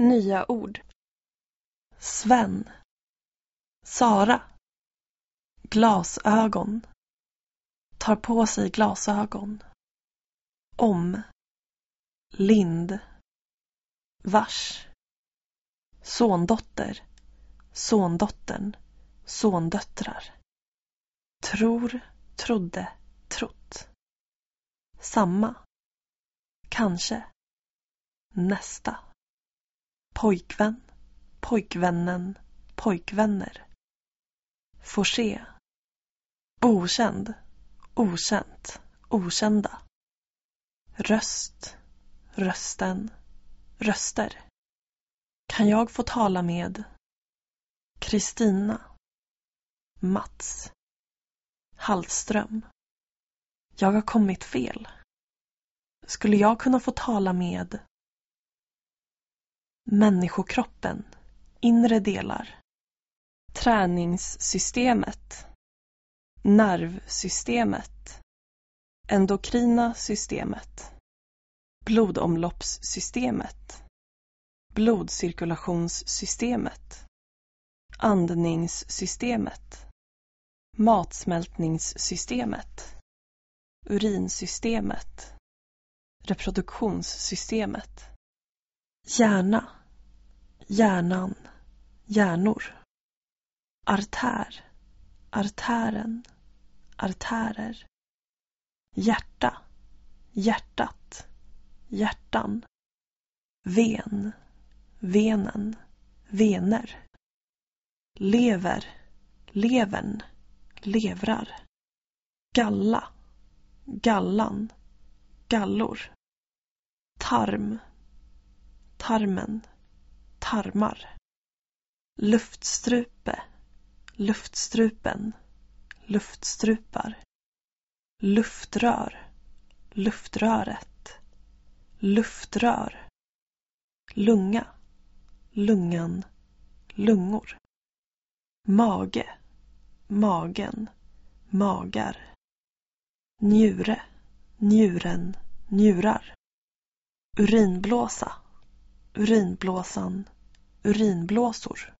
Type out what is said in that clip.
Nya ord. Sven. Sara. Glasögon. Tar på sig glasögon. Om. Lind. Vars. Sondotter. Sondottern. Sondöttrar. Tror, trodde, trott. Samma. Kanske. Nästa. Pojkvän, pojkvännen, pojkvänner. Får se. Okänd, okänt, okända. Röst, rösten, röster. Kan jag få tala med Kristina Mats Hallström Jag har kommit fel. Skulle jag kunna få tala med Människokroppen Inre delar Träningssystemet Nervsystemet Endokrina systemet Blodomloppssystemet Blodcirkulationssystemet Andningssystemet Matsmältningssystemet Urinsystemet Reproduktionssystemet. Hjärna. Hjärnan Hjärnor. Artär Artären Artärer. Hjärta Hjärtat Hjärtan. Ven Venen Vener. Lever Levern Levrar. Galla Gallan Gallor. Tarm Tarmen. Tarmar. Luftstrupe. Luftstrupen. Luftstrupar. Luftrör. Luftröret. Luftrör. Lunga. Lungan. Lungor. Mage. Magen. Magar. Njure. Njuren. Njurar. Urinblåsa. Urinblåsan. Urinblåsor.